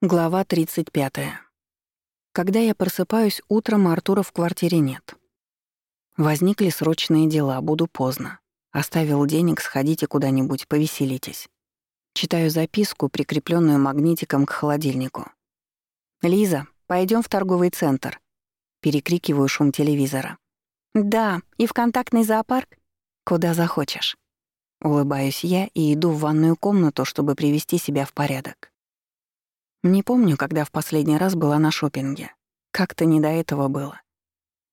Глава 35. Когда я просыпаюсь утром, Артура в квартире нет. Возникли срочные дела, буду поздно. Оставил денег, сходите куда-нибудь, повеселитесь. Читаю записку, прикрепленную магнитиком к холодильнику. «Лиза, пойдем в торговый центр». Перекрикиваю шум телевизора. «Да, и в контактный зоопарк?» «Куда захочешь». Улыбаюсь я и иду в ванную комнату, чтобы привести себя в порядок. Не помню, когда в последний раз была на шопинге. Как-то не до этого было.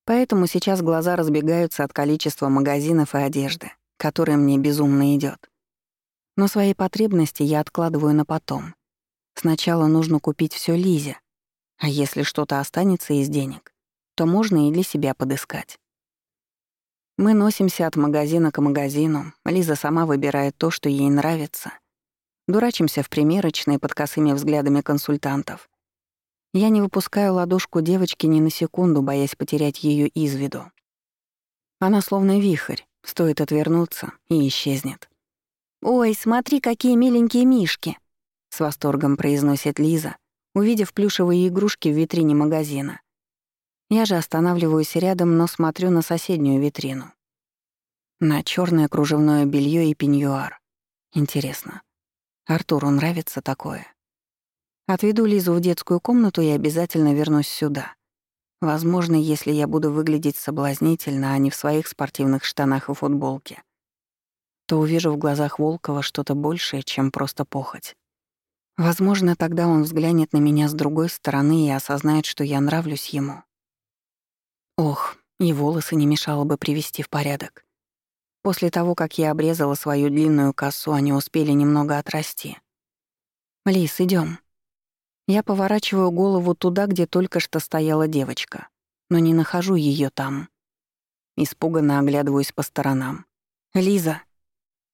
Поэтому сейчас глаза разбегаются от количества магазинов и одежды, которая мне безумно идет. Но свои потребности я откладываю на потом. Сначала нужно купить все Лизе, а если что-то останется из денег, то можно и для себя подыскать. Мы носимся от магазина к магазину, Лиза сама выбирает то, что ей нравится — Дурачимся в примерочной под косыми взглядами консультантов. Я не выпускаю ладошку девочки ни на секунду, боясь потерять ее из виду. Она словно вихрь, стоит отвернуться и исчезнет. «Ой, смотри, какие миленькие мишки!» — с восторгом произносит Лиза, увидев плюшевые игрушки в витрине магазина. Я же останавливаюсь рядом, но смотрю на соседнюю витрину. На черное кружевное белье и пеньюар. Интересно, Артуру нравится такое. Отведу Лизу в детскую комнату и обязательно вернусь сюда. Возможно, если я буду выглядеть соблазнительно, а не в своих спортивных штанах и футболке, то увижу в глазах Волкова что-то большее, чем просто похоть. Возможно, тогда он взглянет на меня с другой стороны и осознает, что я нравлюсь ему. Ох, и волосы не мешало бы привести в порядок. После того, как я обрезала свою длинную косу, они успели немного отрасти. «Лис, идем. Я поворачиваю голову туда, где только что стояла девочка, но не нахожу ее там. Испуганно оглядываюсь по сторонам. «Лиза!»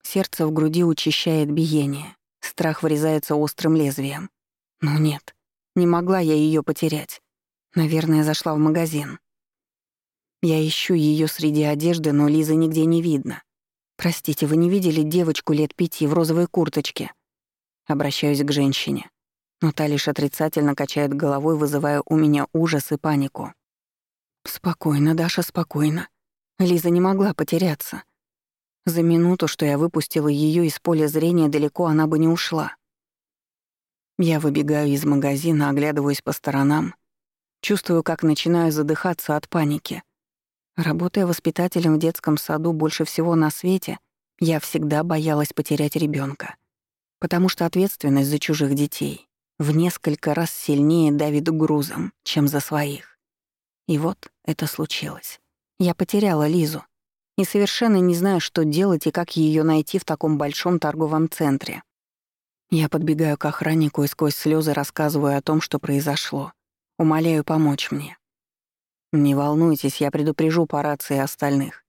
Сердце в груди учащает биение. Страх врезается острым лезвием. Ну нет, не могла я ее потерять. Наверное, зашла в магазин. Я ищу ее среди одежды, но Лизы нигде не видно. «Простите, вы не видели девочку лет пяти в розовой курточке?» Обращаюсь к женщине. Но та лишь отрицательно качает головой, вызывая у меня ужас и панику. «Спокойно, Даша, спокойно. Лиза не могла потеряться. За минуту, что я выпустила ее из поля зрения, далеко она бы не ушла. Я выбегаю из магазина, оглядываюсь по сторонам, чувствую, как начинаю задыхаться от паники. Работая воспитателем в детском саду больше всего на свете, я всегда боялась потерять ребенка, потому что ответственность за чужих детей в несколько раз сильнее давит грузом, чем за своих. И вот это случилось. Я потеряла Лизу и совершенно не знаю, что делать и как ее найти в таком большом торговом центре. Я подбегаю к охраннику и сквозь слезы рассказываю о том, что произошло. Умоляю помочь мне. «Не волнуйтесь, я предупрежу по рации остальных.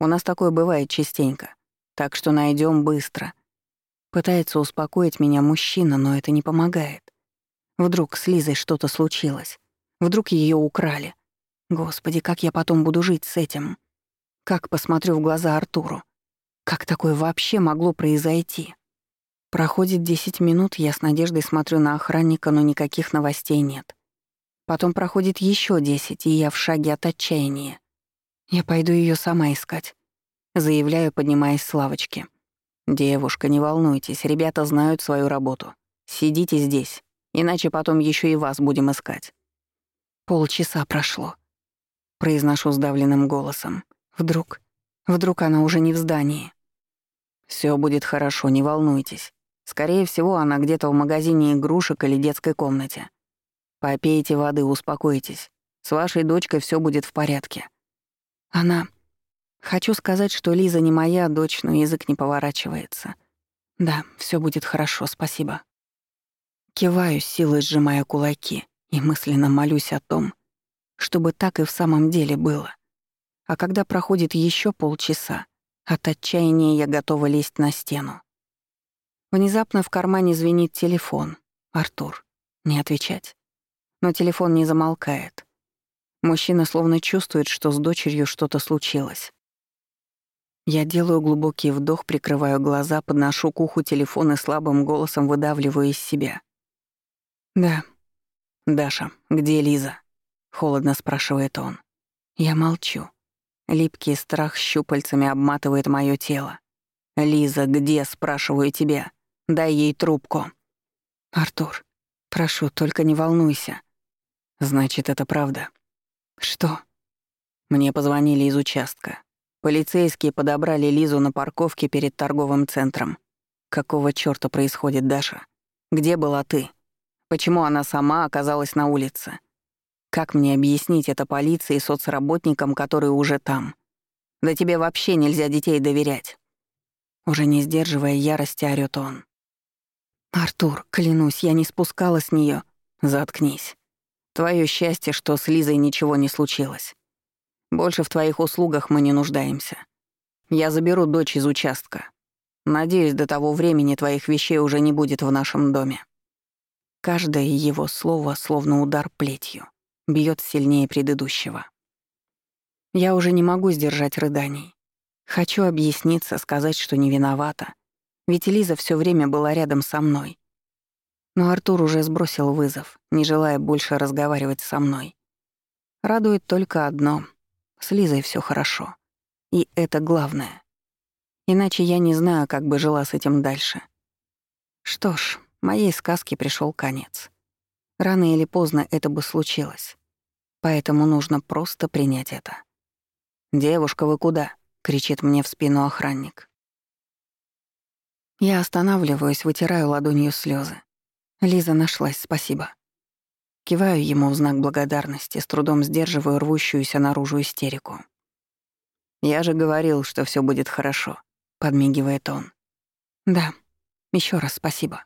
У нас такое бывает частенько. Так что найдем быстро». Пытается успокоить меня мужчина, но это не помогает. Вдруг с Лизой что-то случилось. Вдруг ее украли. Господи, как я потом буду жить с этим? Как посмотрю в глаза Артуру? Как такое вообще могло произойти? Проходит 10 минут, я с надеждой смотрю на охранника, но никаких новостей нет. Потом проходит еще десять, и я в шаге от отчаяния. Я пойду ее сама искать. Заявляю, поднимаясь с лавочки. «Девушка, не волнуйтесь, ребята знают свою работу. Сидите здесь, иначе потом еще и вас будем искать». Полчаса прошло. Произношу сдавленным голосом. Вдруг... Вдруг она уже не в здании. Все будет хорошо, не волнуйтесь. Скорее всего, она где-то в магазине игрушек или детской комнате. Попейте воды, успокойтесь. С вашей дочкой все будет в порядке. Она... Хочу сказать, что Лиза не моя дочь, но язык не поворачивается. Да, все будет хорошо, спасибо. Киваю, силой сжимая кулаки, и мысленно молюсь о том, чтобы так и в самом деле было. А когда проходит еще полчаса, от отчаяния я готова лезть на стену. Внезапно в кармане звенит телефон. Артур. Не отвечать но телефон не замолкает. Мужчина словно чувствует, что с дочерью что-то случилось. Я делаю глубокий вдох, прикрываю глаза, подношу к уху телефон и слабым голосом выдавливаю из себя. «Да». «Даша, где Лиза?» — холодно спрашивает он. Я молчу. Липкий страх щупальцами обматывает моё тело. «Лиза, где?» — спрашиваю тебя. «Дай ей трубку». «Артур, прошу, только не волнуйся». «Значит, это правда». «Что?» Мне позвонили из участка. Полицейские подобрали Лизу на парковке перед торговым центром. Какого чёрта происходит, Даша? Где была ты? Почему она сама оказалась на улице? Как мне объяснить это полиции и соцработникам, которые уже там? Да тебе вообще нельзя детей доверять. Уже не сдерживая ярости, орёт он. «Артур, клянусь, я не спускала с неё. Заткнись. Твое счастье, что с Лизой ничего не случилось. Больше в твоих услугах мы не нуждаемся. Я заберу дочь из участка. Надеюсь, до того времени твоих вещей уже не будет в нашем доме». Каждое его слово, словно удар плетью, бьет сильнее предыдущего. Я уже не могу сдержать рыданий. Хочу объясниться, сказать, что не виновата. Ведь Лиза все время была рядом со мной. Но Артур уже сбросил вызов, не желая больше разговаривать со мной. Радует только одно с Лизой все хорошо. И это главное. Иначе я не знаю, как бы жила с этим дальше. Что ж, моей сказке пришел конец. Рано или поздно это бы случилось. Поэтому нужно просто принять это. «Девушка, вы куда?» — кричит мне в спину охранник. Я останавливаюсь, вытираю ладонью слезы. Лиза нашлась, спасибо. Киваю ему в знак благодарности, с трудом сдерживаю рвущуюся наружу истерику. «Я же говорил, что все будет хорошо», — подмигивает он. «Да, еще раз спасибо».